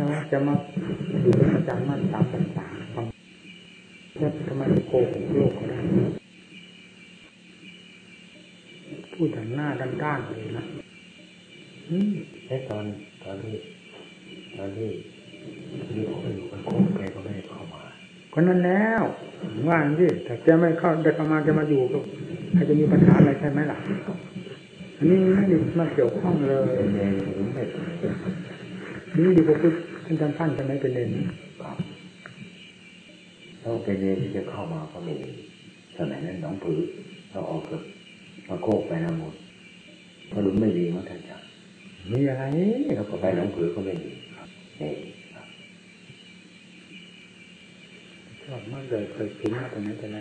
ถ้าว่าจะมาอยู่เป็นอาจารย์มั่นสามภาษาฟังแล้วทำไมโกหกโลกเขาได้พูดแต่หน้าด้านๆเลยนะอืมไอ้ตอนตอนที่ตอนที่ที่คนอยู่คนโคกแกก็ไม่ได้เข้ามาก็นั่นแล้วว่าอย่างนี้แต่แกไม่เข้าได้เข้ามาจะมาอยู่ก็ใครจะมีปัญหาอะไรใช่ไหมล่ะอันนี้ไม่ได้มาเกี่ยวข้องเลยเป็ นเองผมไม่นี่ดีกว่าพูดท่านจำพันจะไม่เป็นเองครับแล้วเป็นเองที่จะเข้ามาก็ไม่มีสมัยนั้นหนองผือเราออกกับมาโคกไปนะหมดพอหลุมไม่ดีมั้งท่านจ๋ามีอะไรแล้วก็ไปหนองผือก็ไม่มีครับนี่ครับชอบมากเลยเคยคิดมาตรงนั้นแต่ไร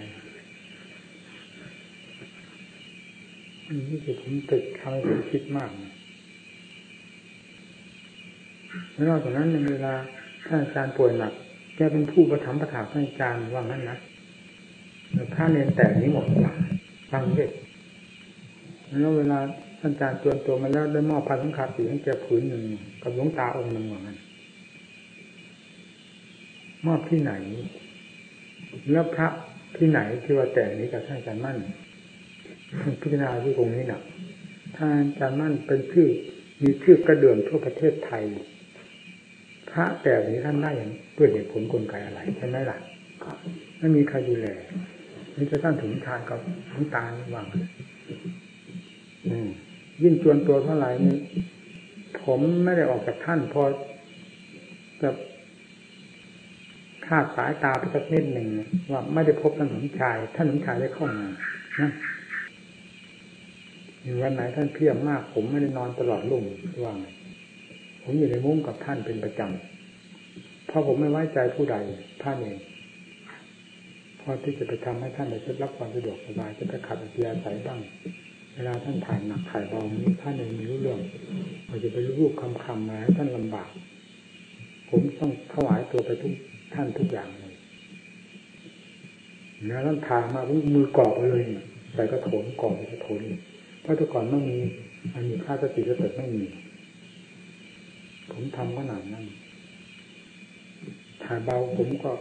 อันนี้คือผมติดทำให้ผมคิดมากนะแล้ว นอกจากนั้นในเวลาท่านอาจารย์ป่วยหนักแกเป็นผู้ประทับประถาท่านอาจารย์ว่างั้นนะถ้าเรียนแต่นี้หมดฟังเด็กแล้วเวลาท่านอาจารย์จวนตัวมาแล้วได้มอบพันสังขาสีให้แกผืนหนึ่งกับหลวงตาองค์หนึ่งว่างั้นมอบที่ไหน แล้วพระที่ไหนที่ว่าแต่นี้กับท่านอาจารย์มั่น พิจารณาที่ตรงนี้หนะท่านอาจารย์มั่นเป็นชื่อมีชื่อกระเดื่องทั่วประเทศไทย ระแต่งนี้ท่านได้อย่างด้วยเหตุผลกลไกอะไรใช่ไหมล่ะไม่มีใครดูแลนี่จะท่านถึงทานกับน้ำตาลว่างยิ่งจวนตัวเท่าไหร่นี่ผมไม่ได้ออกจากท่านพอจะคาดสายตาไปสักนิดหนึ่งว่าไม่ได้พบท่านสมชาย ท่านสมชายได้เข้ามานะวันไหนท่านเพียรมาก ผมไม่ได้นอนตลอดลุ่มว่าง ผมอยู่ในมุ้งกับท่านเป็นประจำเพราะผมไม่ไว้ใจผู้ใดท่านเองพอที่จะไปทำให้ท่านได้รับความสะดวกสบายจะไปขัดอัธยาศัยบ้าง เวลาท่านถ่ายหนักถ่ายเบานี้ท่านเองมีรู้เรื่องเราจะไปรูปคำคำมาให้ท่านลำบาก ผมต้องถวายตัวไปทุกท่านทุกอย่างเลยแล้วท่านทามามือกรอบไปเลยใส่กระโถนกรอบใส่กระโถนเพราะแต่ก่อนไม่มีมันมีค่าสติสติไม่มี ผมทำขนาดนั้นถ่ายเบาผมก็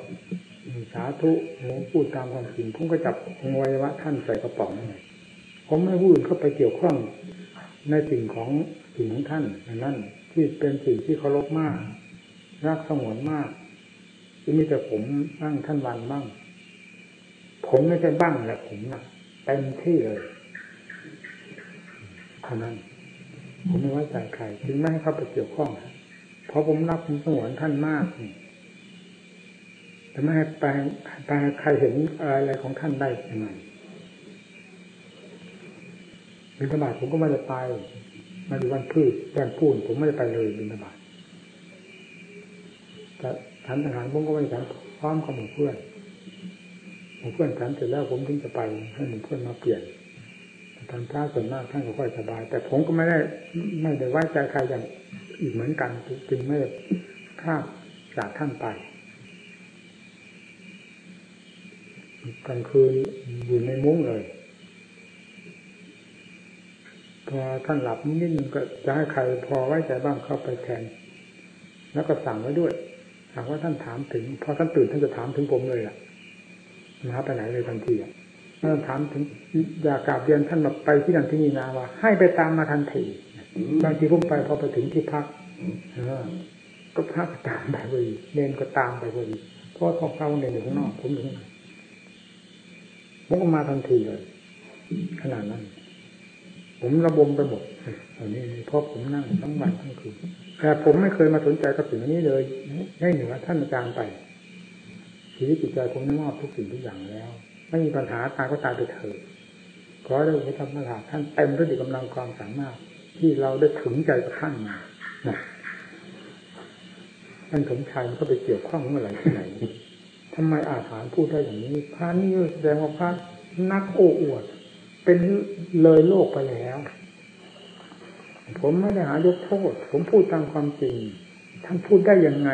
สาธุผมพูดตามความจริงผมก็จับอวัยวะท่านใส่กระป๋องนั่ผมไม่พูดเข้าไปเกี่ยวข้องในสิ่งของสิ่งของท่านนั่นที่เป็นสิ่งที่เคารพมาก รักสงวนมากที่มีแต่ผมบ้างท่านวันบ้าง ผมไม่ใช่บ้างแหละผมนะเต็มที่เลยเท่านั้นผมไม่ไว้ใจใครจึงไม่ให้เข้าไปเกี่ยวข้อง ราะผมรักผมสงวนท่านมากแต่ไม่ให้ไปไปใครเห็นอะไรของท่านได้ยังไงบินธบาตผมก็ไม่ได้ไปมาดูวันพืชวันพูนผมไม่ได้ไปเลยบินธบาตแต่ฉันทหารผมก็ไม่ได้ฉันพร้อมกับหมู่เพื่อนหมู่เพื่อนฉันเสร็จแล้วผมถึงจะไปให้หมู่เพื่อนมาเปลี่ยนทานพระส่วนมากท่านก็ค่อยสบาย แต่ผมก็ไม่ได้ไม่ได้ไว้ใจใครอย่าง อีกเหมือนกันจึงไม่ได้ข้ามจากท่านไปกลางคืนอยู่ในมุ้งเลย พอท่านหลับนิดนึงก็จะให้ใครพอไว้ใจบ้างเข้าไปแทน แล้วก็สั่งไว้ด้วยหากว่าท่านถามถึงพอท่านตื่นท่านจะถามถึงผมเลยล่ะมาไปไหนเลยทันทีท่านถามถึงอยากกราบเรียนท่านมาไปที่นั่นที่นี่นาว่า ให้ไปตามมาทันที บางทีผมไปพอไปถึงที่พักเออก็พักตามไปพอดีเนนก็ตามไปพอดีเพราะท้องเข้าเนนอยู่ข้างนอกผมอยู่ข้างในผมก็มาทันทีเลยขนาดนั้น ผมระบมไปหมดอันนี้เพราะผมนั่งทั้งวันทั้งคืนแต่ผมไม่เคยมาสนใจกับสิ่งนี้เลยให้เหนือท่านอาจารย์ไปชีวิตจิตใจผมได้มอบทุกสิ่งทุกอย่างแล้ว ไม่มีปัญหาตายก็ตายไปเถอะขอได้พระธรรมถาท่านเต็มด้วยกำลังความสามารถ ที่เราได้ถึงใจกับท่านมานะท่านสมชายมันก็ไปเกี่ยวข้องเมื่อไหร่ที่ไหนทำไมอาถรรพ์พูดได้อย่างนี้พระนี่แสดงว่าพระนักโอ้อวด เป็นเลยโลกไปแล้ว ผมไม่ได้หายกโทษ ผมพูดตามความจริง ท่านพูดได้ยังไง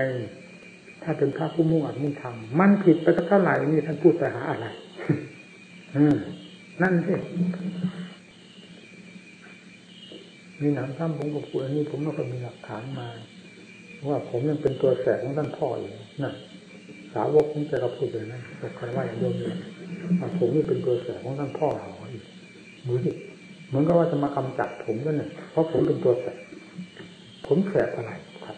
ถ้าเป็นพระผู้มุ่งอัดมุ่งทำมันผิดไปสักเท่าไหร่นี่ท่านพูดไปหาอะไร อืมนั่นสิ มีหนังซ้ำผมก็พูดอันนี้ผมไม่เคยมีหลักฐานมา ว่าผมยังเป็นตัวแสบของท่านพ่ออยู่นะสาวกนี่จะกระพูดเลยนะแต่คำว่าอย่างเดียวเลยว่าผมนี่เป็นตัวแสบของท่านพ่อเราอีกมือนี่เหมือนกับว่าจะมากำจัดผมก็เนี่ยเพราะผมเป็นตัวแสบผมแสบอะไรครับ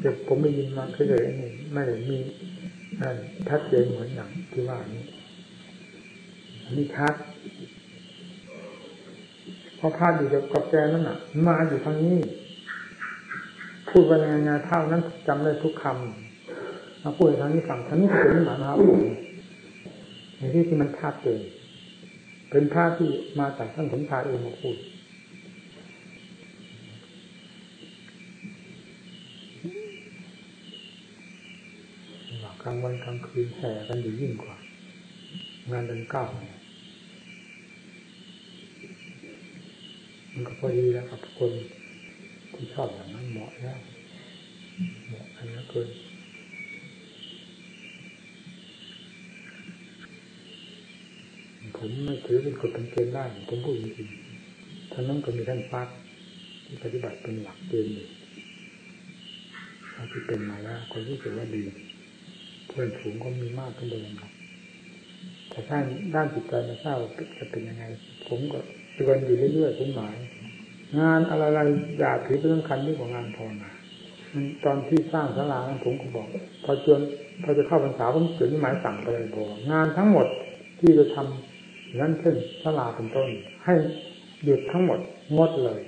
เด็กผมไม่ยินมาเคยเลยนี่ไม่ได้มีนั่นชัดเจนเหมือนอย่างที่ว่านี้นนี้ชัด ราะพาดอยู่กับแกนั่นน่ะ มาอยู่ทางนี้ พูดว่ายังไงเท่านั้นจำได้ทุกคำมาพูดทางนี้ฟังทางนี้เป็นหมาครับในที่ที่มันชัดเจนเป็นภาพที่มาจากท่านสมชายเองมาพูดกลางวันกลางคืนแห่กันอยู่ยิ่งกว่า งานเดินก้าว มันก็พอดีแล้วกับคนที่ชอบอย่างนั้นเหมาะแล้วเหมาะกันแล้วเกินผมไม่ถือเป็นกฎเป็นเกณฑ์ได้ผมพูดจริงๆท่านนั้นก็มีท่านฟักที่ปฏิบัติเป็นหลักเกณฑ์อยู่ที่เป็นมาแล้วคนรู้สึกว่าดี เพื่อนฝูงก็มีมากขึ้นโดยลำดับแต่ถ้านด้านจิตใจไม่ทราบว่าจะเป็นยังไง ผมก็ เตือนอยู่เรื่อยๆผมหมาย งานอะไรๆอย่าถือเป็นสำคัญยิ่งกว่างานภาวนาตอนที่สร้างศาลาผมก็บอก พอจนพอจะเข้าพรรษาผมเขียนหมายสั่งไปเลยบอกงานทั้งหมดที่จะทำนั้นเช่นศาลาเป็นต้น ให้หยุดทั้งหมดงดเลย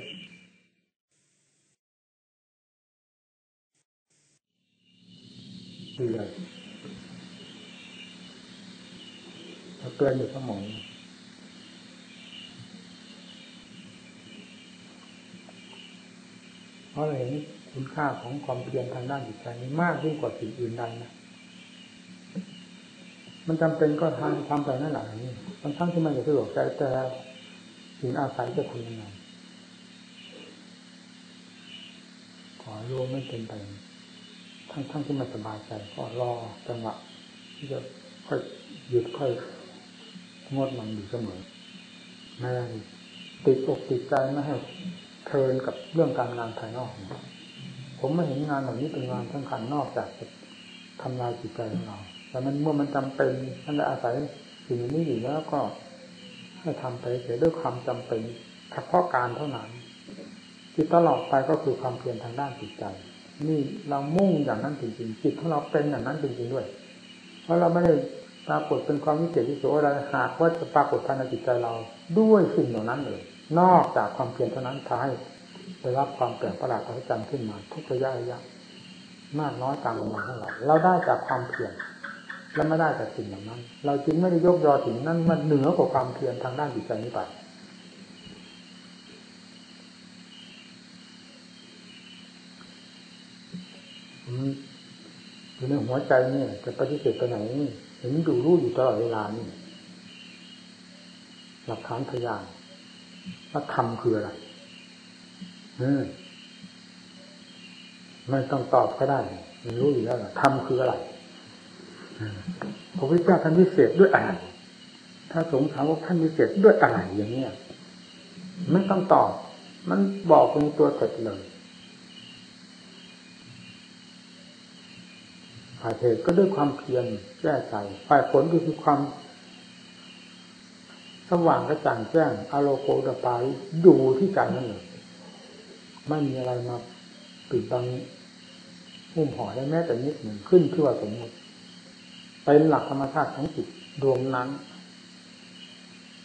ดีเลยเตือนอยู่สมอง เพราะเราเห็นคุณค่าของความเพียรทางด้านจิตใจนี้มากยิ่งกว่าสิ่งอื่นใดนะมันจำเป็นก็ทำทำไปนั่นแหละนี่บางครั้งที่มันจะสะดวกใจแต่สิ่งอาศัยจะทำยังไงขอโลไม่เป็นไปทั้งทั้งที่มันสบายใจก็รอจังหวะที่จะค่อยหยุดค่อยงดมันอยู่เสมอไม่ได้ติดอกติดใจไม่ให้ เพลินกับเรื่องการงานภายนอก ผมไม่เห็นงานเหล่านี้เป็นงานสำคัญนอกจากจะทำลายจิตใจของเราแต่มันเมื่อมันจำเป็นท่านได้อาศัยสิ่งนี้อยู่แล้วก็ให้ทำไปเสียด้วยความจำเป็นเฉพาะการเท่านั้นที่ตลอดไปก็คือความเพียรทางด้านจิตใจ นี่เรามุ่งอย่างนั้นจริงๆจิตของเราเป็นอย่างนั้นจริงๆด้วย เพราะเราไม่ได้ปรากฏเป็นความวิเศษวิโสอะไรหากว่าจะปรากฏภายในจิตใจเราด้วยสิ่งเหล่านั้นเลย นอกจากความเพียรเท่านั้นทำให้ได้รับความแปลกประหลาดอัศจรรย์ขึ้นมา ทุกระยะระยะมากน้อยตามกำลังของเราเราได้จากความเพียรและไม่ได้จากสิ่งเหล่านั้น เราจึงไม่ได้ยกยอสิ่งนั้นมันเหนือกว่าความเพียรทางด้านจิตใจนี้ไปอยู่ในหัวใจนี่จะปฏิเสธไปไหนเห็นดูรู้อยู่ตลอดเวลานี่หลักฐานพยาน ว่าธรรมคืออะไรไม่ต้องตอบก็ได้มันรู้อยู่แล้วธรรมคืออะไรพระพุทธเจ้าท่านวิเศษด้วยอะไร ถ้าสงสัยว่าท่านวิเศษด้วยอะไรอย่างเนี้ยไม่ต้องตอบ มันบอกในตัวเสร็จเลยฝ่ายเหตุก็ด้วยความเพียรแก้ใจฝ่ายผลก็คือความ สว่างกระจ่างแจ้งอโลโกดปายอยู่ที่ใจนั่นเลยไม่มีอะไรมาปิดบังหุ้มห่อได้แม้แต่นิดหนึ่งขึ้นที่ว่าสมมติเป็นหลักธรรมชาติของจิตดวงนั้น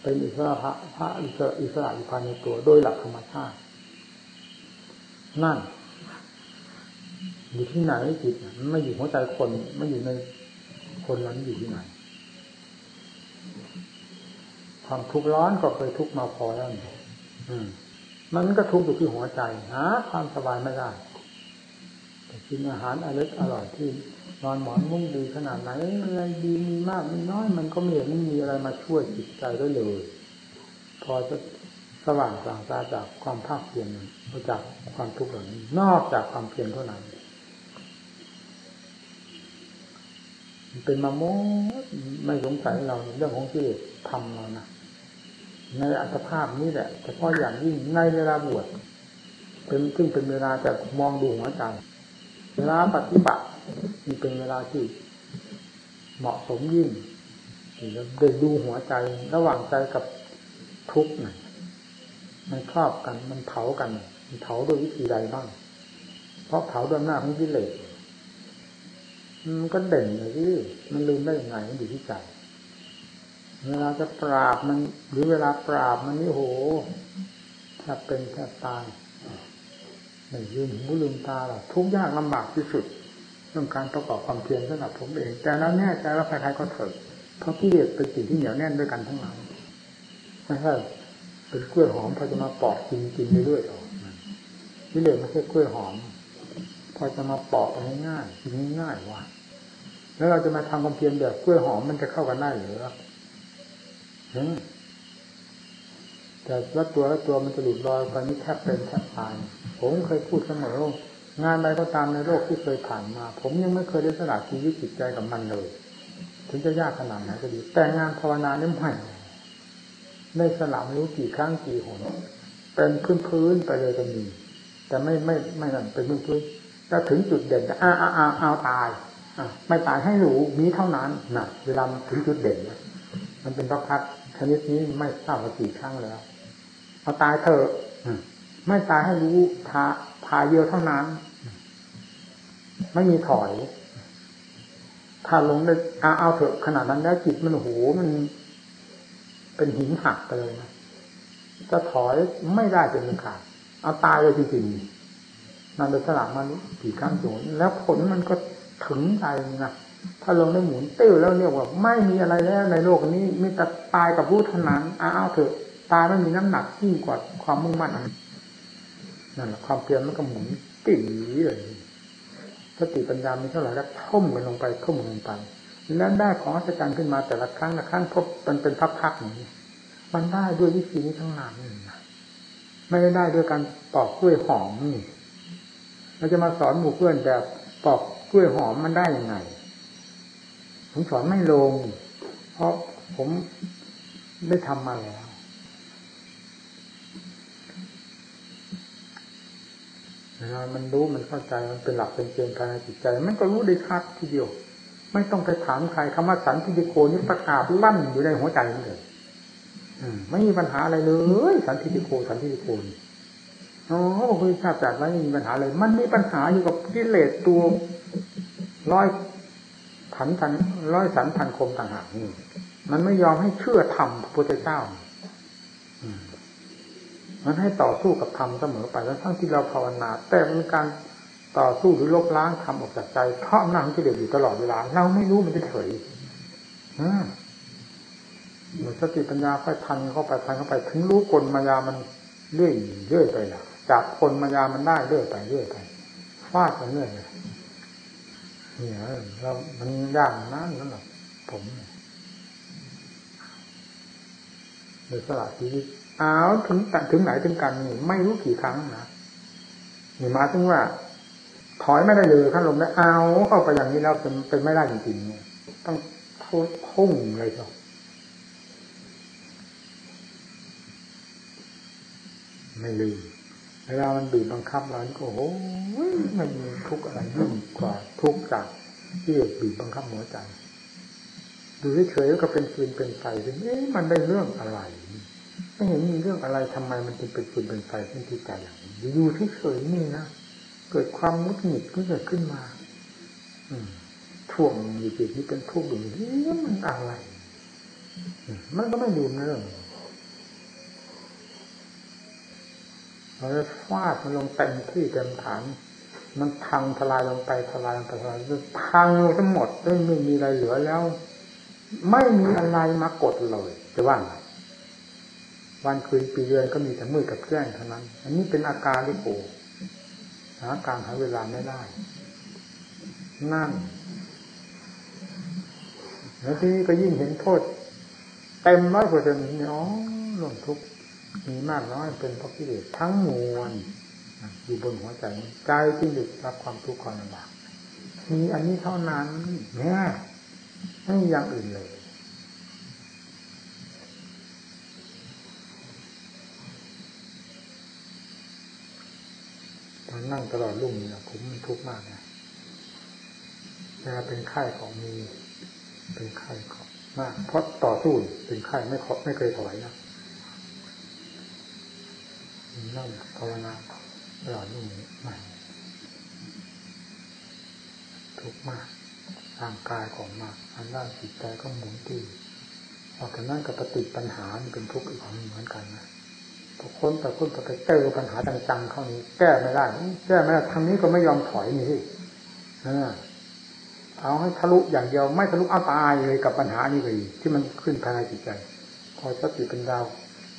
เป็นอิสระพระพระอิสระอิสระอยู่ภายในตัวโดยหลักธรรมชาติ นั่น อยู่ที่ไหนจิตไม่อยู่หัวใจคนไม่อยู่ในคนนั้นอยู่ที่ไหน ความทุกข์ร้อนก็เคยทุกข์มาพอแล้วอืมมันก็ทุกข์อยู่ที่หัวใจหาความสบายไม่ได้แต่กินอาหารอร่อยอร่อยที่นอนหมอนมุ้งดีขนาดไหนอะไรดีมีมากมีน้อย มันก็ไม่เห็นมีอะไรมาช่วยจิตใจได้เลย พอจะสว่างสางตาจากความภาคเพียรจากความทุกข์เหล่านี้ นอกจากความเพียรเท่านั้นเป็นมาโมไม่สงสัยเราเรื่องของที่ทำเรานะ ในอัตภาพนี้แหละเฉพาะอย่างยิ่งในเวลาบวชเป็นซึ่งเป็นเวลาจะมองดูหัวใจเวลาปฏิบัตินี่เป็นเวลาที่เหมาะสมยิ่งที่จะได้ดูหัวใจระหว่างใจกับทุกข์น่ะมันครอบกันมันเผากัน มันเผาด้วยวิธีใดบ้าง เพราะเผาด้วยหน้าของกิเลสมันก็เด่นเลยที่มันลืมได้ยังไงมันอยู่ที่ใจ เวลาจะปราบมัน หรือเวลาปราบมันนี่โหแทบเป็นแทบตายไม่ยืนหูลืมตาหรอกทุกยากลำบากที่สุดเรื่องการประกอบความเพียรสำหรับผมเอง แต่แล้วแน่ใจว่าใครๆก็เถิดเพราะกิเลสเป็นสิ่งที่เหนียวแน่นด้วยกันทั้งนั้นไม่ใช่เป็นกล้วยหอมพอจะมาปอกกินกินเรื่อยๆหรอกกิเลสไม่ใช่กล้วยหอม พอจะมาปอกง่ายๆกินง่ายๆว่ะแล้วเราจะมาทำความเพียรแบบกล้วยหอมมันจะเข้ากันได้หรือ แต่ว่าตัวละตัวมันจะหลุดลอยไปนี่แทบเป็นแทบตายผมเคยพูดเสมองานใดก็ตามในโลกที่เคยผ่านมา ผมยังไม่เคยได้สละชีวิตจิตใจกับมันเลย ถึงจะยากขนาดไหนก็ดี แต่งานภาวนาเนี่ยไม่ได้สละไม่รู้กี่ครั้งกี่หนเป็นพื้นพื้นไปเลยก็มีแต่ไม่ไม่ไม่นั่นเป็นพื้นพื้นแล้วถึงจุดเด่นอ้าอ้าอ้าเอาตายอะไม่ตายให้รู้มีเท่านั้นนะเวลาถึงจุดเด่นมันเป็นพักพัก ชนิดนี้ไม่ทราบว่ากี่ครั้งแล้วเอาตายเถอะไม่ตายให้รู้ทาพาเยอะเท่านั้น ไม่มีถอย ถ้าลงได้เอาเอาเถอะขนาดนั้นแล้วจิตมันโหมัน เป็นหินหักไปเลยนะจะถอยไม่ได้เป็นขาดเอาตายเลยจริงๆนั่นเป็นสลักมันกี่ครั้งโจนแล้วผลมันก็ถึงใจนะ ถ้าลงได้หมุนติ้วแล้วเรียกว่าไม่มีอะไรแล้ว ในโลกนี้มีแต่ตายกับรู้เท่านั้นเอาเถอะตายไม่มีน้ำหนักยิ่งกว่าความมุ่งมั่นนั่นแหละความเพียรมันก็หมุนตีเลยสติปัญญามีเท่าไหร่ก็ท่มกันลงไปท่มลงไปแล้วได้ของอัศจรรย์ขึ้นมาแต่ละครั้งละครั้งพบมันเป็นพักๆอย่างนี้มันได้ด้วยวิธีนี้ทั้งนั้นไม่ได้ได้ด้วยการปอกกล้วยหอมนี่เราจะมาสอนหมู่เพื่อนแบบปอกกล้วยหอมมันได้ยังไง ผมสอนไม่ลง เพราะผมได้ทำมาแล้วนะมันรู้มันเข้าใจมันเป็นหลักเป็นเกณฑ์ภายในจิตใจ มันก็รู้ได้ชัดทีเดียว ไม่ต้องไปถามใครคำว่าสันติโกนี่ประกาศลั่นอยู่ในหัวใจเลยไม่มีปัญหาอะไรเลย สันติโกสันติโกนอ๋อพระพุทธเจ้าตรัสไว้ไม่มีปัญหาเลย มันมีปัญหาอยู่กับกิเลสตัวร้อย ผันทันร้อยสันพันคมต่างหากนี่มันไม่ยอมให้เชื่อธรรมพระพุทธเจ้ามันให้ต่อสู้กับธรรมเสมอไปแล้วทั้งที่เราภาวนา แต่เป็นการต่อสู้หรือลบล้างธรรมออกจากใจเพราะนั่งที่เดือดอยู่ตลอดเวลา เราไม่รู้มันจะเฉยเหมือนสติปัญญาค่อยทันเข้าไปทันเข้าไปถึงรู้กลมายามันเรื่อยเรื่อยไปละจับกลมายามันได้เรื่อยไปเรื่อยไปฟาดไปเรื่อยเลย เนี่ยเรา มันยากนั่นนั่นแหละผมเลยสละชีวิตเอาถึงถึงไหนถึงกันนี่ไม่รู้กี่ครั้งนะนี่มาถึงว่า ถอยไม่ได้เลยขั้นลมได้เอาเข้าไปอย่างนี้แล้วเป็นเป็นไม่ได้จริงๆต้องพุ่งเลยจ้ะไม่ลืม เวลามันบีบบังคับเราก็โอ้ยมันมีทุกข์อะไรยิ่งกว่าทุกข์จากที่บีบบังคับหัวใจดูเฉยๆก็เป็นฟืนเป็นไฟเอ๊ะมันได้เรื่องอะไรไม่เห็นมีเรื่องอะไรทำไมมันจึงเป็นฟืนเป็นไฟขึ้นที่ใจอย่างนี้อยู่เฉยๆนี่นะเกิดความมุดหงิดก็เกิดขึ้นมา อืมท่วงอยู่จิตนี้เป็นทุกข์อยู่นี่มันอะไร มันก็ไม่ดูนะเรื่อง เราฟาดมันลงเต็มที่เต็มฐาน มันพังทลายลงไปทลายลงไปทลายพังลงทั้งหมดไม่มีอะไรเหลือแล้ว ไม่มีอะไรมากดเลย จะว่าไงวันคืนปีเดือนก็มีแต่มืดกับแจ้งเท่านั้น อันนี้เป็นอาการลิโกหาการหาเวลาไม่ได้ นั่น แล้วที่ก็ยิ่งเห็นโทษเต็มร้อยเปอร์เซ็นต์นี่อ๋อลงทุก มีมากน้อยเป็นเพราะกิเลสทั้งมวลอยู่บนหัวใจใจที่หยุดรับความทุกข์ความลำบากมีอันนี้เท่านั้นเนี่ยไม่มีอย่างอื่นเลยมันนั่งตลอดรุ่งเนี่ยผมมันทุกข์มากนะเวลาเป็นไข้ของมี เป็นไข้ของมากเพราะต่อสู้เป็นไข้ไม่ไม่เคยถอยนะ นั่งภาวนาตลอดรุ่งนี้ไม่ทุกข์มากร่างกายของมากอันด้านจิตใจก็หมุนตีออกจากนั้นกับปฏิปัญหาเป็นทุกข์อีกเหมือนกันนะพอค้นแต่ค้นไปเจอปัญหาจังๆเข้านี้ แก้ไม่ได้แก้ไม่ได้ทางนี้ก็ไม่ยอมถอยนี่สิเอาให้ทะลุอย่างเดียวไม่ทะลุเอาตายเลยกับปัญหานี้เลยที่มันขึ้นภายในจิตใจ พอสติเป็นดาว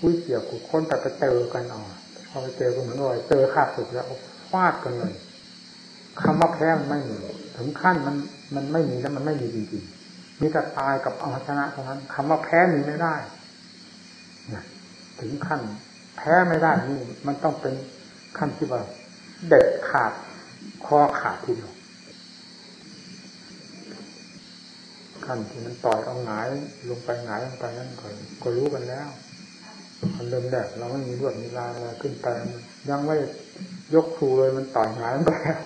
วุ้ยเกี่ยวกุค้นแต่ไปเจอกันอ่อ พอไปเจอก็เหมือนว่าเจอข้าศึกแล้วฟาดกันเลยคำว่าแพ้มันไม่มีถึงขั้นมันมันไม่มีแล้วมันไม่มีจริงๆมีแต่ตายกับเอาชนะเท่านั้นคำว่าแพ้มีไม่ได้ถึงขั้น แพ้ไม่ได้นี่มันต้องเป็นขั้นที่ว่าเด็ดขาดคอขาดทีเดียวขั้นที่มันต่อยเอาหงายลงไปหงายลงไปนั่นก็ก็รู้กันแล้ว มันเริ่มแรกเราไม่มีรวดมีลาอะไรขึ้นไปยังไม่ยกครูเลยมันต่อยหงายไปแล้ว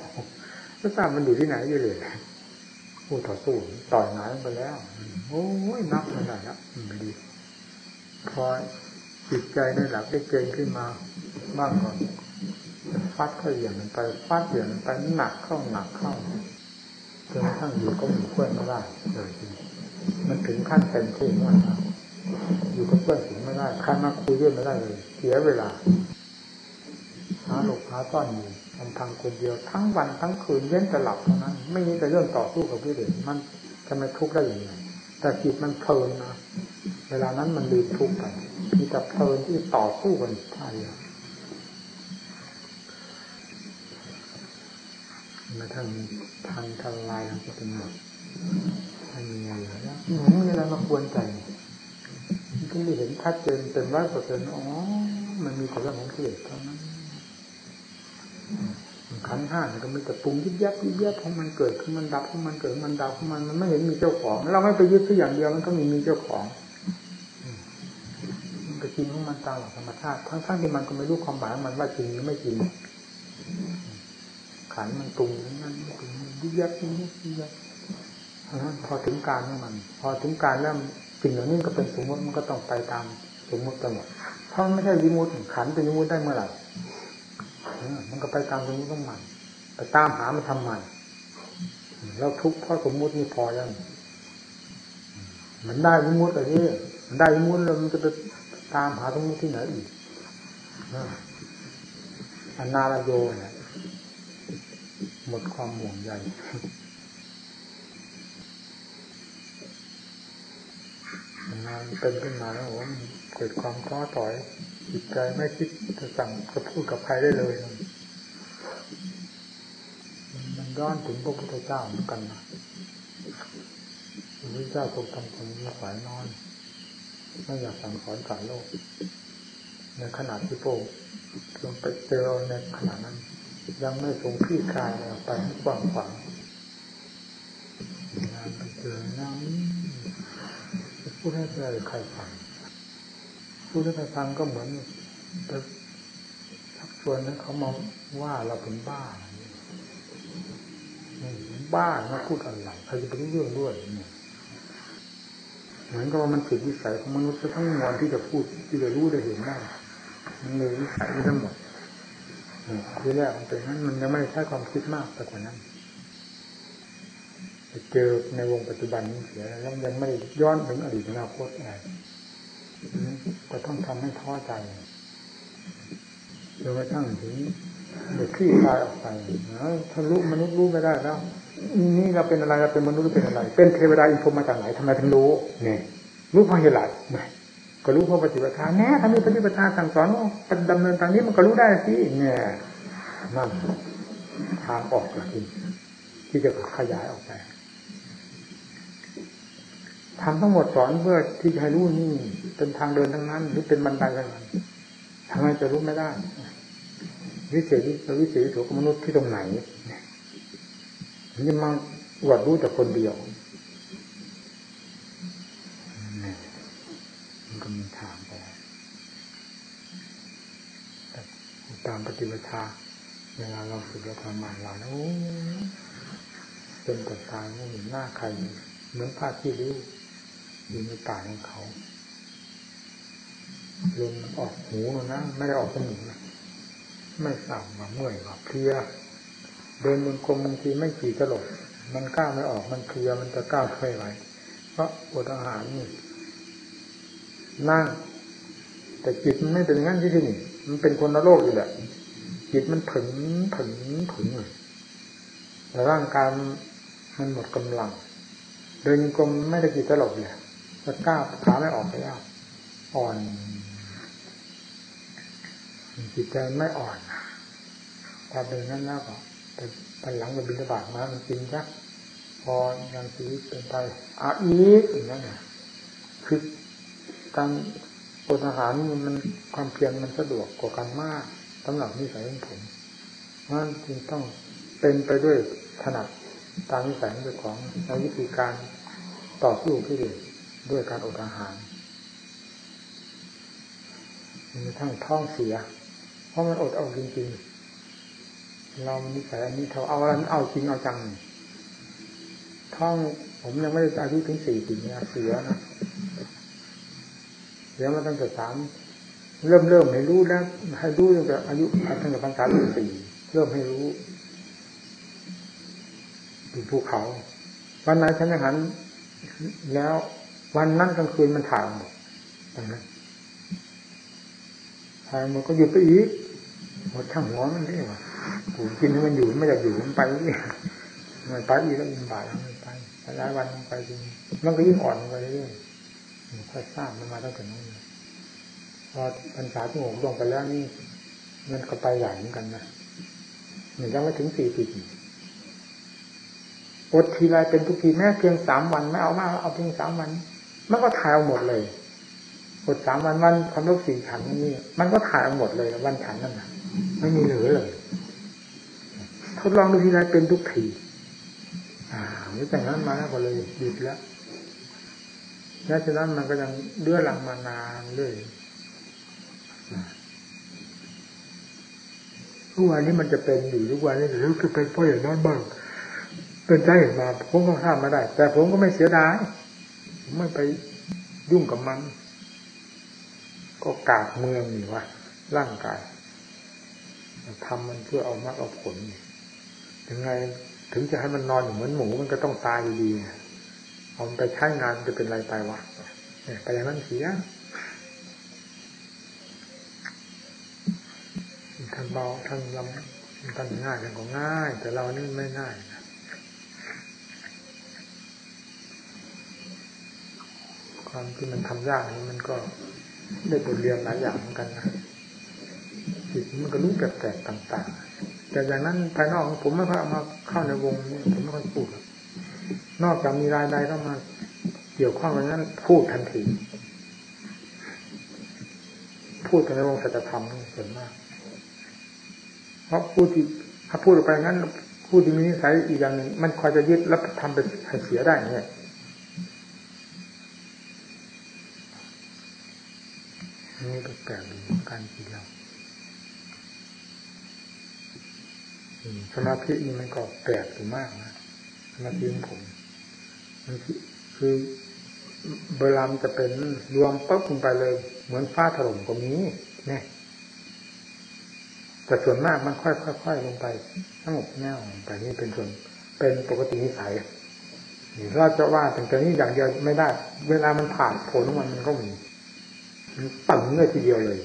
ไม่ทราบมันอยู่ที่ไหนอยู่เลยผู้ต่อสู้ต่อยหงายไปแล้ว โอ้ยนับไม่ได้แล้วดีพอจิตใจได้หลับได้เกรงขึ้นมาบ้างก่อนฟัดเข้าเหยียบมันไปฟัดเหยียบมันไปหนักเข้าหนักเข้าจนกระทั่งอยู่ก็มีเพื่อนไม่ได้เลยมันถึงขั้นเต็มที่มาก อยู่กับเพื่อนถึงไม่ได้ใครมาคุยด้วยไม่ได้เลยเสียเวลาหาหลบหาต้อนอยู่ลำพังคนเดียวทั้งวันทั้งคืนเว้นแต่หลับเท่านั้น ไม่มีแต่เรื่องต่อสู้กับพี่เด็กมันจะไม่ทุกข์ได้อย่างไรแต่จิตมันเพลินนะเวลานั้นมันลืมทุกข์ไปมีแต่เพลินที่ต่อสู้กันท่าเดียวมาทางทางทลายก็เป็นหมดไม่มีอะไรแล้วไม่มีอะไรมาควรใจ ก็ไม่เห็นชัดเจนเป็นร้อยเปอร์เซ็นต์อ๋อ มันมีแต่เรื่องของกิเลสเท่านั้นขันห้านก็มีแต่ปรุงยิบยับยิบยับของมันเกิดขึ้นมันดับของมันเกิดมันดับของมันมันไม่เห็นมีเจ้าของ เราไม่ไปยึดที่อย่างเดียวมันก็มีมีเจ้าของมันก็จริงของมันตามหลักธรรมชาติทั้งๆที่มันก็ไม่รู้ความหมายมันว่าจริงหรือไม่จริงขันมันปรุงนั้นปรุงยิบยับยิบยับยิบยับพอถึงการของมัน พอถึงการแล้ว สิ่งเหล่านี้ก็เป็นสมมติมันก็ต้องไปตามสมมติไปหมดเพราะไม่ใช่วิมุตขันเป็นวิมุตได้เมื่อไหร่มันก็ไปตามสมมติของมันไปตามหามันทำไมแล้วทุกข์เพราะสมมตินี่พอยังมันได้วิมุตอะไรนี่มันได้วิมุตแล้วมันจะไปตามหาสมมติที่ไหนอีกอนาลโยเนี่ยหมดความห่วงใย งานเป็นขึ้นมาแล้วผมเกิดความท้อถอยจิตใจไม่คิดจะสั่งจะพูดกับใครได้เลยมันย้อนถึงพระพุทธเจ้าเหมือนกันนะพระพุทธเจ้าทรงทำคนมีสายนอนไม่อยากสั่งสอนสารโลก ในขณะที่โปลงไปเจอในขณะนั้น ยังไม่ทรงขี้คายไปกว้างขวางงานไปเจอน้ำ พูดให้ใครใครฟังพูดให้ใครฟังก็เหมือนไปชักชวนให้เขามาว่าเราเป็นบ้าบ้ามาพูดอะไรใครจะไปรู้เรื่องด้วยเนี่ยเหมือนกับว่ามันผิดวิสัยของมนุษย์ทั้งมวลที่จะพูดที่จะรู้ได้เห็นได้มันเลยวิสัยทั้งหมดทีแรกมันเป็นนั้นมันยังไม่ใช้ความคิดมากแต่กว่านั้น เจอในวงปัจจุบันนี้เสียแล้วยังไม่ย้อนถึงอดีตอนาคตอะไรก็ต้องทำให้ท้อใจจนกระทั่งถึงเด็กขี้คลายออกไปทะลุมนุษย์รู้ไม่ได้แล้ว นี่เราเป็นอะไรเราเป็นมนุษย์หรือเป็นอะไร เป็นเทวดาอินพรมมาจากไหนทำไมถึงรู้เนี่ยรู้เพราะเหตุไรก็รู้เพราะปฏิบัติทานแน่ถ้ามีปฏิบัติทาสั่งสอนว่าดำเนินทางนี้มันก็รู้ได้สิเนี่ยนั่นทางออกจากที่ที่จะขยายออกไป ทำทั้งหมดสอนเพื่อที่จะให้รู้นี่ เป็นทางเดินทั้งนั้น หรือเป็นบันไดทั้งนั้นทำไมจะรู้ไม่ได้ วิเศษวิเศษถูกมนุษย์ที่ตรงไหนนี่มันอวดรู้แต่คนเดียวมันก็มีทางไปตามปฏิบัติเวลาเราฝึกเราทำมาเราโอ้เป็นกดตายไม่เห็นหน้าใครเหมือนผ้าที่ริ้ว อยู่ในป่าในเขาลมออกหูนะไม่ได้ออกจมูกนะไม่สั่งว่าเมื่อยว่าเพลียเดินบนกรมบางทีไม่ขี่ตลบมันก้าวไม่ออกมันเพลียมันจะก้าวไม่ไหวเพราะอดอาหารนี่นั่งแต่จิตมันไม่เป็นงั้นที่นี่ มันเป็นคนนรกอยู่แหละจิตมันผึ่งผึ่งผึ่งเลยแต่ร่างกายมันหมดกำลัง เดินกรมไม่ได้กี่ตลบเลย จะก้าวขาไม่ออกไปแล้ว อ่อน จิตใจไม่อ่อนถ้าเป็นงั้นแล้วก็ไปไปหลังกับบินบาตมามันจริงจ้ะพอยังชีวิตเป็นไปอาอีกอย่างนั้นคือการอดอาหารมันความเพียรมันสะดวกกว่ากันมากสำหรับนิสัยของผมนั่นจึงต้องเป็นไปด้วยถนัดตามนิสัยของเจ้าของในวิธีการต่อสู้ที่ดี ด้วยการอดอาหารมีทั้งท้องเสีย เพราะมันอดเอาจริงๆ เรานิสัยอันนี้เขาเอาอันเอาจริงเอาจัง ท้องผมยังไม่ได้อายุถึงสี่ปีเนี่ยเสียนะเสียมาตั้งแต่สามเริ่มเริ่มให้รู้แล้วให้รู้ตั้งแต่อายุตั้งแต่พรรษาที่สี่เริ่มให้รู้อยู่ภูเขา วันไหนฉันยังหันแล้ว วันนั้นกลางคืนมันถ่ายหมดอย่างนั้นถ่ายหมดก็หยุดไปอีกหมดช่างหัวมันนี่ว่ากูกินให้มันอยู่ไม่อยากอยู่มันไปนี่มันไปอีกแล้วมันบ่ายมันไปหลายวันมันไปจริงมันก็ยิ่งอ่อนไปเรื่อยๆค่อยทราบมันมาตั้งแต่นั้นพอพรรษาที่หกลงไปแล้วนี่มันก็ไปใหญ่เหมือนกันนะหนึ่งยังไม่ถึงสี่ปีอดทีไรเป็นทุกทีแม้เพียงสามวันไม่เอามากเอาเพียงสามวัน มันก็ถ่ายเอาหมดเลยอดสามวันวันความรู้สี่ฉันนี่มันก็ถ่ายเอาหมดเลยวันฉันนั่นนะไม่มีเหลือเลยทดลองดูทีไรเป็นทุกทีอ่านี่จากนั้นมาแล้วก็เลยหยุดแล้วและฉะนั้นมันก็ยังเลื่อนหลังมานานเลยทุกวันนี้มันจะเป็นอยู่ทุกวันนี้หรือคือเป็นเพราะอย่างนั้นบ้างเป็นใจมาผมก็ห้ามไม่ได้ แต่ผมก็ไม่เสียดาย ไม่ไปยุ่งกับมัน ก็กากเมืองนี่วะร่างกายทำมันเพื่อเอามากเอาผลยังไงถึงจะให้มันนอนอยู่เหมือนหมูมันก็ต้องตายดีเอาไปใช้งานจะเป็นไรไปวะไปอย่างนั้นเสียท่านเบาท่านลำท่านง่ายท่านก็ง่าย แต่เรานี่ไม่ง่ายนะ ความที่มันทำยากนี้มันก็ได้บทเรียนหลายอย่างเหมือนกันนะจิตมันก็รู้แปลกๆต่าง ๆ แต่อย่างนั้นภายนอกผมไม่ค่อยมาเข้าในวงนี้ผมไม่ค่อยพูดนอกจากมีรายใดเข้ามาเกี่ยวข้องกับนั้นพูดทันทีพูดกันในวงสัจธรรมส่วนมาก เพราะพูดที่ถ้าพูดออกไปงั้นพูดที่มีนิสัยอีกอย่างหนึ่งมันคอยจะยึดแล้วทำไปเสียได้เนี่ย นี่ก็แปลกเหมือนกันทีเดียวสมาธินี่มันก็แปลกอยู่มากนะสมาธิของผมมันคือเวลามันจะเป็นรวมปุ๊บลงไปเลย เหมือนฟ้าถล่มก็มีเนี่ยแต่ส่วนมากมันค่อยๆลงไปสงบแน่วลงไปนี่เป็นส่วนเป็นปกตินิสัยเราจะว่าแต่ตนี้อย่างเดียวไม่ได้ เวลามันผ่านผลของมันมันก็มี มันตึงเงื่อทีเดียวเลย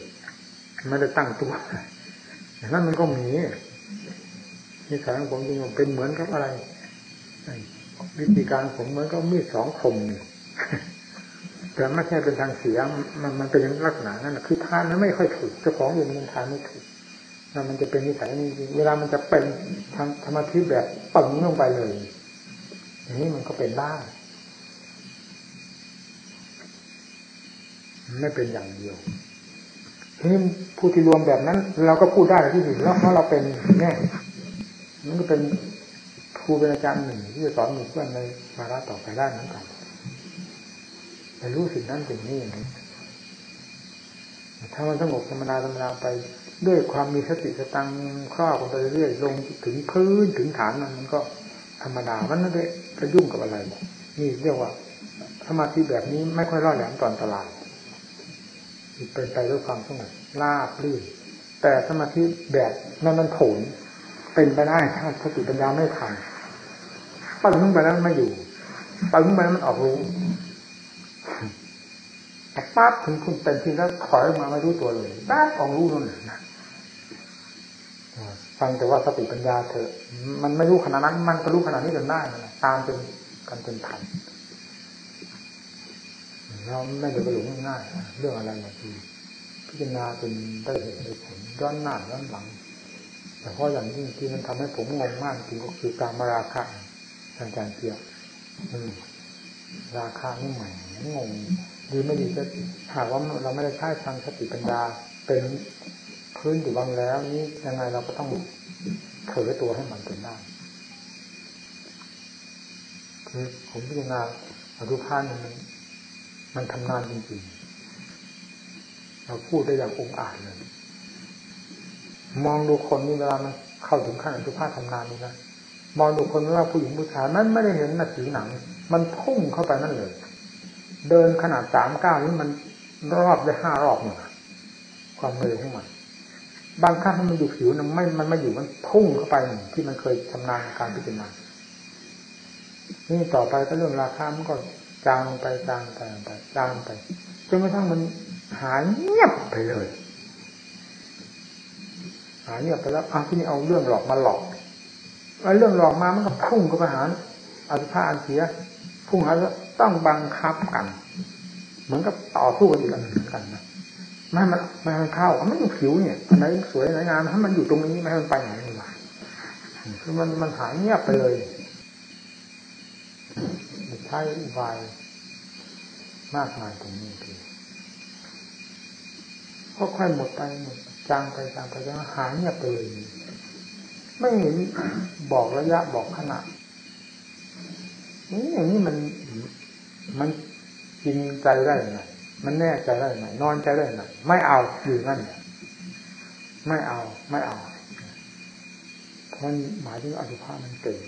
ไม่ได้ตั้งตัวอย่นั้นมันก็หมีนิสัยของผมจริงๆเป็นเหมือนกับอะไรวิธีการผมเหมือนก็มีสองคมแต่ไม่ใช่เป็นทางเสียมันมันเป็นลักษณะนั้นคือทานนั้นไม่ค่อยถูกเจ้าของเองมันทานไม่ถูกแล้วมันจะเป็นนิสัยนี้จริงเวลามันจะเป็นทางธรรมทิแบบปึงลงไปเลยอย่างนี้มันก็เป็นได้ ไม่เป็นอย่างเดียวทีนี้ผู้ที่รวมแบบนั้น เราก็พูดได้ที่หนึ่งแล้วเพราะเราเป็นแน่มันก็เป็นครูเป็นอาจารย์หนึ่งที่จะสอนหมู่เพื่อนในวาระต่อไปได้เหมือนกันแต่รู้สิ่งนั้นสิ่งนี้อย่างนี้ถ้ามันสงบธรรมดาธรรมดาไปด้วยความมีสติสตังครอบไปเรื่อยๆลงถึงพื้นถึงฐานมันมันก็ธรรมดามันไม่ได้ไปยุ่งกับอะไรนี่เรียกว่าสมาธิแบบนี้ไม่ค่อยรอดแหลมตอนตลาด เป็นไปด้วยความสงบราบลื่นแต่สมาธิแบบนั้นมันโผนเป็นไปได้ถ้าสติปัญญาไม่ทันปึ้งไปแล้วไม่อยู่ปึ้งไปแล้วมันออกรู้ปั๊บถึงคุณเต็มที่แล้วถอยออกมาไม่รู้ตัวเลยแป๊บออกรู้นั่นนะฟังแต่ว่าสติปัญญาเถอะ มันไม่รู้ขนาดนั้น มันก็รู้ขนาดนี้จนได้ตามจนกันจนทัน เราไม่ได้ไปหลงง่ายเรื่องอะไรบาทีพิจารณาจนได้เหตุได้ผลย้อนหน้าย้อนหลัง แต่เพราะอย่างยิ่งที่มันทำให้ผมงงมากจริงก็คือการมาราคะทางการเกี่ยวราคานี่ใหม่งงดีไม่ดีก็หากว่าเราไม่ได้ใช้ทางสติปัญญาเป็นพื้นอยู่บางแล้ว นี่ยังไงเราก็ต้องเผยตัวให้มันเป็นได้คือผมพิจารณาอรูปานมัน มันทำงานจริงๆ เราพูดได้อย่างองอาจเลย มองดูคนนี่เวลามันเข้าถึงขั้นอสุภาพทำงานนี่นะ มองดูคนว่าผู้หญิงผู้ชายนั้นไม่ได้เห็นหน้าสีหนัง มันพุ่งเข้าไปนั่นเลย เดินขนาดสามก้าวนี่มันรอบได้ห้ารอบเนี่ยความเร็วของมันบางครั้งมันอยู่ผิวมันไม่ มันไม่อยู่มันพุ่งเข้าไปที่มันเคยชำนาญการพิจารณานี่ต่อไปก็เรื่องราคามันก็ จางไปจางไปไปจางไปจนกระทั่งมันหายเงียบไปเลย หายเงียบไปแล้วเอาที่นี่เอาเรื่องหลอกมาหลอกไอ้เรื่องหลอกมามันก็พุ่งเข้าไปหาอสุภาอันเสียพุ่งหาแล้วต้องบังคับกัน เหมือนกับต่อสู้กันอีกอันหมือนกันนะไม่มันไม่มันเข้ามันอยู่ผิวเนี่ยอันไหนสวยไหนงามถ้ามันอยู่ตรงนี้ไม่ให้มันไปไหนเลยคือมันมันหายเงียบไปเลย ใช้อุบายมากมายตรงนี้คือก็ค่อยหมดไปหมดจางไปจางไปจางหายเงียบไปเลยไม่เห็นบอกระยะบอกขนาดนี่อย่างนี้มันมันจริงใจได้ไหมมันแน่ใจได้ไหมนอนใจได้ไหมไม่เอาอยู่นั่นไม่เอาไม่เอาเพราะหมายถึงอสุภะมันเกิด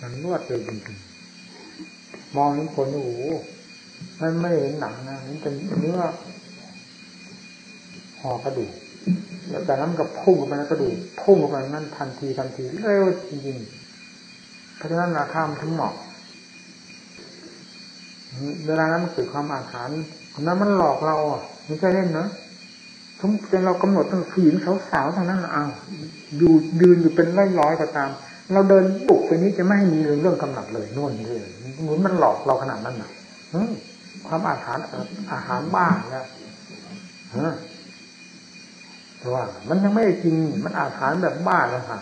มันนวดเลยจริงๆมองเห็นคนโอ้โหมันไม่เห็นหนังนะมันเป็นเนื้อห่อกระดูกแล้วจากนั้นก็พุ่งเข้าไปในกระดูกพุ่งเข้าไปนั่นทันทีทันทีเร็วจริงๆเพราะฉะนั้นราคามันถึงเหมาะเวลานั้นมันเกิดความอาถรรพ์นั้นมันหลอกเราอะไม่ใช่เล่นนะทุกจนเรากำหนดตั้งผู้หญิงสาวๆทั้งนั้นเอาอยู่ยืนอยู่เป็นร้อยๆก็ตาม เราเดินบุกไปนี้จะไม่ให้มีเรื่องกำหนัดเลยน่นเลยหมือนมันหลอกเราขนาดนั้นนะความอาถรรพ์อาหารบ้าเนี่ยแต่ว่า มันยังไม่จริงมันอาถรรพ์แบบบ้าแล้วค่ะ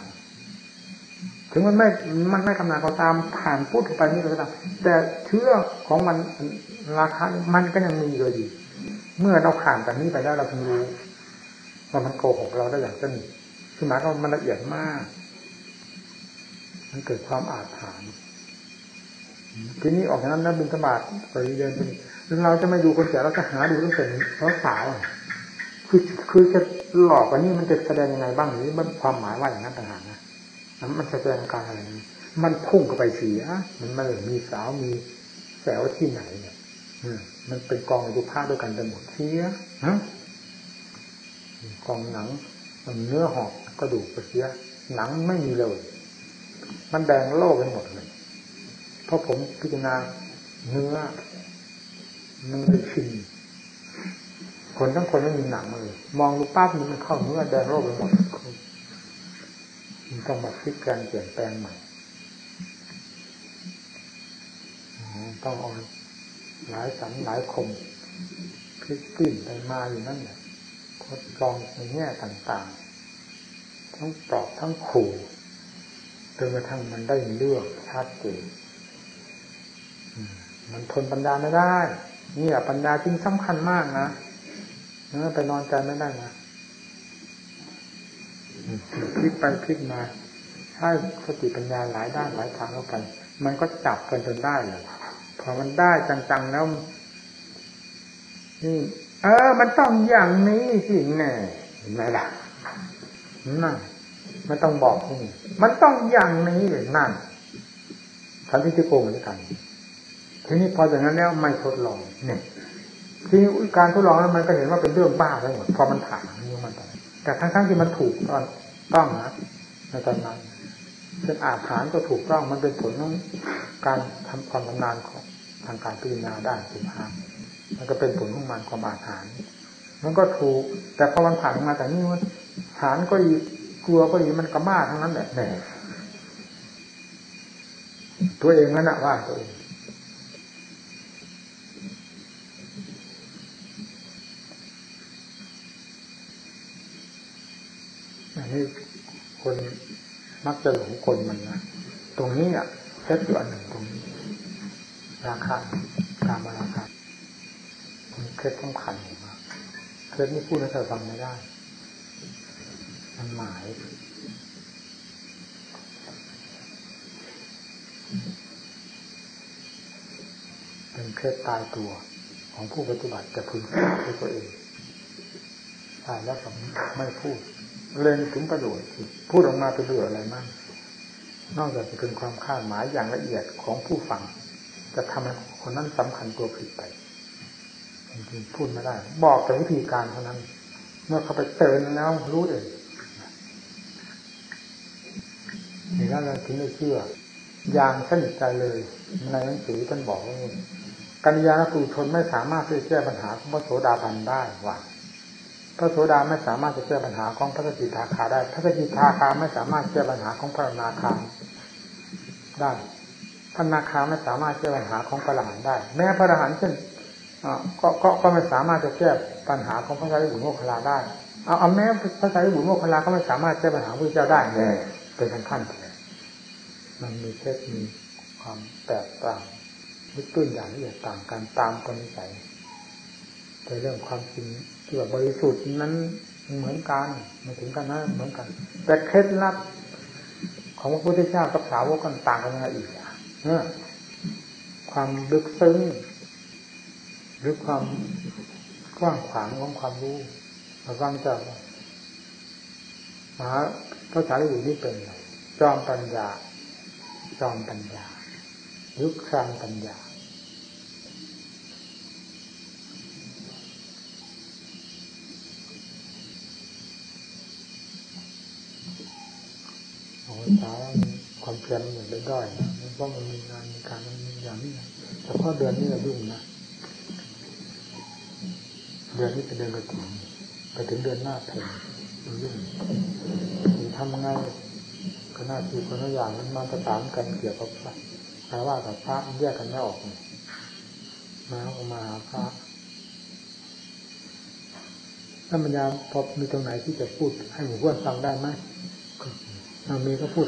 ถึงมันไม่ มันไม่กำนัดก็ตามผ่านพูดไปนี่ก็ตามแต่เชื่อของมันราคามันก็ยังมีเลยดี เมื่อเราผ่านจากนี้ไปแล้วเราถึงรู้ว่ามันโกหกเราได้อย่างสนิทคือหมายความมันละเอียดมาก มันเกิดความอาถรรพ์ทีนี้ออกจากนั้นนะบินสบาดไปเดินไปเราจะไม่ดูคนแก่เราจะหาดูตั้งแต่เพราะสาวคือคือจะหลอกกันนี่มันจะแสดงยังไงบ้างหรือมันความหมายว่าอย่างนั้นต่างหากนะมันแสดงการอะไรมันพุ่งเข้าไปเสีย มันไม่มีสาวมีแสวที่ไหนเนี่ยมันเป็นกองดูภาพด้วยกันไปหมดเสียฮะกองหนังเนื้อหอกกระดูกไปเสีย หนังไม่มีเลย มันแดงโล่ไปหมดเลย เพราะผมพิจารณาเนื้อมันเลยชินคนทั้งคนไม่มีหนังเลย มองดูปั๊บมันเข้าเนื้อแดงโล่ไปหมดมันต้องมาคิดการเปลี่ยนแปลงใหม่ต้องเอาหลายสันหลายคมพลิกขึ้นไปมาอยู่นั่นแหละทดลองในแง่ต่างๆ ทั้งปลอบทั้งขู่ จนกระทั่งมันได้เลือกชัดเจนมันทนปัญญาไม่ได้นี่แหละปัญญาจริงสำคัญมากนะเนื้อไปนอนใจไม่ได้นะพลิกไปพลิกมาถ้าสติปัญญาหลายด้านหลายทางเข้าไป มันก็จับกันจนได้เลยพอมันได้จังๆแล้วนี่เออ มันต้องอย่างนี้สิแน่เห็นไหมล่ะนั่น ไม่ต้องบอกนี่มันต้องอย่างนี้เลยนั่นทันที่จะโกงเหมือนกัน ทีนี้พอจากนั้นแล้วไม่ทดลองเนี่ยทีนี้การทดลองนั้นมันก็เห็นว่าเป็นเรื่องบ้าไปหมดพอมันผ่านนี้มันไปแต่ทั้งๆที่มันถูกตอนต้องนะในตอนนั้นเป็นอาหารก็ถูกต้องมันเป็นผลของการทำความชำนาญของทางการพิจารณาด้านสุภาพมันก็เป็นผลของมันความอาหารมันก็ถูก แต่พอมันผ่านมาแต่นี่มันหารก็อีก กลัวก็อีมันก็มาทั้งนั้นแหละแหมตัวเองนั่นแหะว่าตัวเองอันนี้คนมักจะหลงคนมันนะตรงนี้อะเพชรอยู่อันหนึ่งตรงนี้ ราคากามราคาเคล็ดสำคัญมากเคล็ดนี่พูดให้เราฟังไม่ได้ มันหมาย เป็นเคล็ดตายตัวของผู้ปฏิบัติจะพึงทราบด้วยตัวเองตายแล้วผมไม่พูด เล็งถึงประโยชน์พูดออกมาเป็นประโยชน์อะไรมั่งนอกจากจะเป็นความคาดหมายอย่างละเอียดของผู้ฟัง จะทำให้คนนั้นสำคัญตัวผิดไปจริงพูดไม่ได้ บอกแต่วิธีการเท่านั้น เมื่อเขาไปเตือนแล้วรู้เอง นี่แล้วเราถึงได้เชื่อ อย่างสนิทใจเลยในหนังสือท่านบอกว่ากัญญาณปุถุชนไม่สามารถที่จะแก้ปัญหาของพระโสดาบันได้ว่าพระโสดาไม่สามารถจะแก้ปัญหาของพระสกิทาคาได้ พระสกิทาคาไม่สามารถแก้ปัญหาของพระนาคาได้พระนาคาไม่สามารถแก้ปัญหาของพระอรหันต์ได้ แม้พระอรหันต์เช่นก็ก็ก็ไม่สามารถจะแก้ปัญหาของพระสารีบุตรโมคคลลาได้ เอาเอาแม้พระสารีบุตรโมคคลลาก็ไม่สามารถแก้ปัญหาพระเจ้าได้เลยเป็นขั้นขั้นเลย มันมีเทคนิคความแตกต่างลึกตื้นอย่างละเอียดต่างกันตามกลไกในเรื่องความจริงที่ว่าบริสุทธิ์นั้นเหมือนกันมาถึงกันนะเหมือนกัน แต่เคล็ดลับของพระพุทธเจ้ากับสาวกกันต่างกันยังไงอีกอะความลึกซึ้งหรือความกว้างขวางของความรู้ระวังจะมหาพระสารีบุตรนี่เป็นจอมปัญญา จอมปัญญายุคครางปัญญา โอ้ตาความเพียรมันอย่างด้อยนะเพราะมันมีงานมีการมันมีอย่างนี้เฉพาะเดือนนี้เรายุ่งนะเดือนนี้เป็นเดือนกระถิ่นไปถึงเดือนหน้าเพ็ญมันยุ่งทำไงก็ หน้าที่คนละอย่างมันมาประสานกันเกี่ยวกับพระคารวะกับพระแยกกันไม่ออก มาออกมาหาพระถ้ามันยาพอมีตรงไหนที่จะพูดให้หมู่เพื่อนฟังได้ไหมมีก็พูด